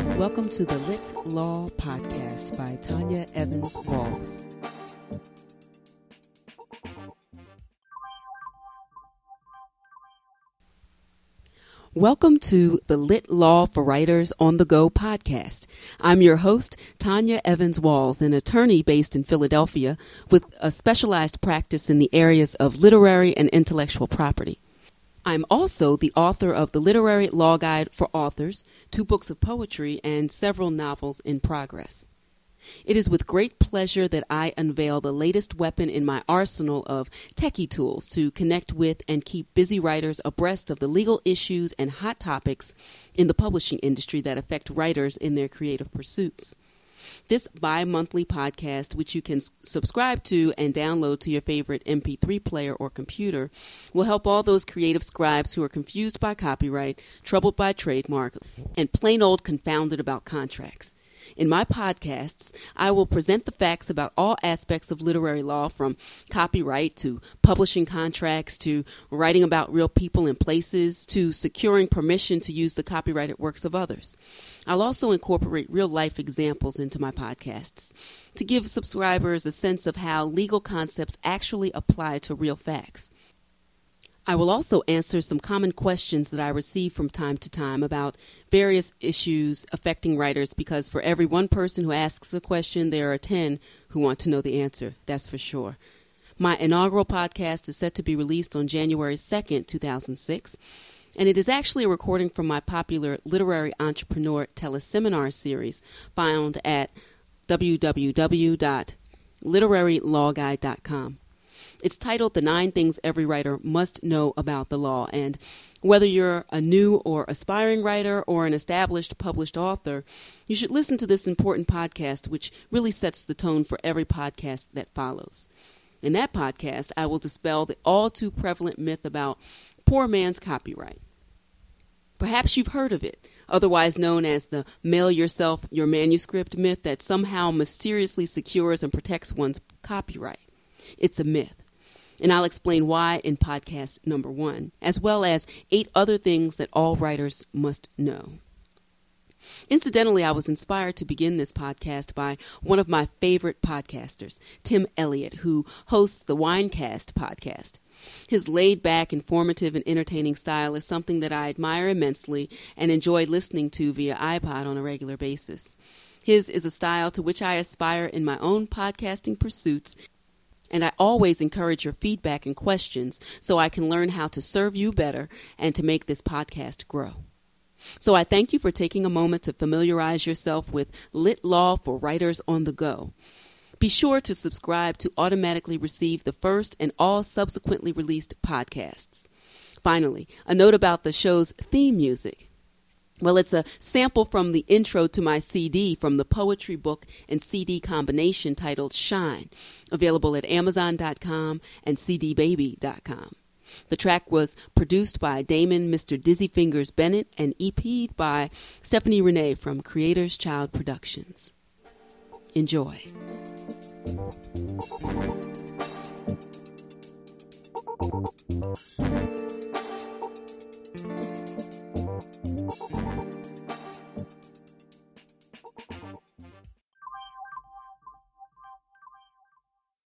Welcome to the Lit Law Podcast by Tonya Evans Walls. Welcome to the Lit Law for Writers on the Go podcast. I'm your host, Tonya Evans Walls, an attorney based in Philadelphia with a specialized practice in the areas of literary and intellectual property. I'm also the author of the Literary Law Guide for Authors, two books of poetry, and several novels in progress. It is with great pleasure that I unveil the latest weapon in my arsenal of techie tools to connect with and keep busy writers abreast of the legal issues and hot topics in the publishing industry that affect writers in their creative pursuits. This bi monthly podcast, which you can subscribe to and download to your favorite MP3 player or computer, will help all those creative scribes who are confused by copyright, troubled by trademark, and plain old confounded about contracts. In my podcasts, I will present the facts about all aspects of literary law from copyright to publishing contracts to writing about real people and places to securing permission to use the copyrighted works of others. I'll also incorporate real life examples into my podcasts to give subscribers a sense of how legal concepts actually apply to real facts. I will also answer some common questions that I receive from time to time about various issues affecting writers because for every one person who asks a question, there are 10 who want to know the answer. That's for sure. My inaugural podcast is set to be released on January 2nd, 2006, and it is actually a recording from my popular literary entrepreneur teleseminar series found at www.literarylawguide.com. It's titled The Nine Things Every Writer Must Know About the Law. And whether you're a new or aspiring writer or an established published author, you should listen to this important podcast, which really sets the tone for every podcast that follows. In that podcast, I will dispel the all too prevalent myth about poor man's copyright. Perhaps you've heard of it, otherwise known as the mail yourself your manuscript myth that somehow mysteriously secures and protects one's copyright. It's a myth and I'll explain why in podcast number one, as well as eight other things that all writers must know. Incidentally, I was inspired to begin this podcast by one of my favorite podcasters, Tim Elliott, who hosts the Winecast podcast. His laid back, informative, and entertaining style is something that I admire immensely and enjoy listening to via iPod on a regular basis. His is a style to which I aspire in my own podcasting pursuits and I always encourage your feedback and questions so I can learn how to serve you better and to make this podcast grow. So I thank you for taking a moment to familiarize yourself with Lit Law for Writers on the Go. Be sure to subscribe to automatically receive the first and all subsequently released podcasts. Finally, a note about the show's theme music. Well, it's a sample from the intro to my CD from the poetry book and CD combination titled Shine, available at Amazon.com and CDBaby.com. The track was produced by Damon Mr. Dizzy Fingers Bennett and EP'd by Stephanie Renee from Creators Child Productions. Enjoy.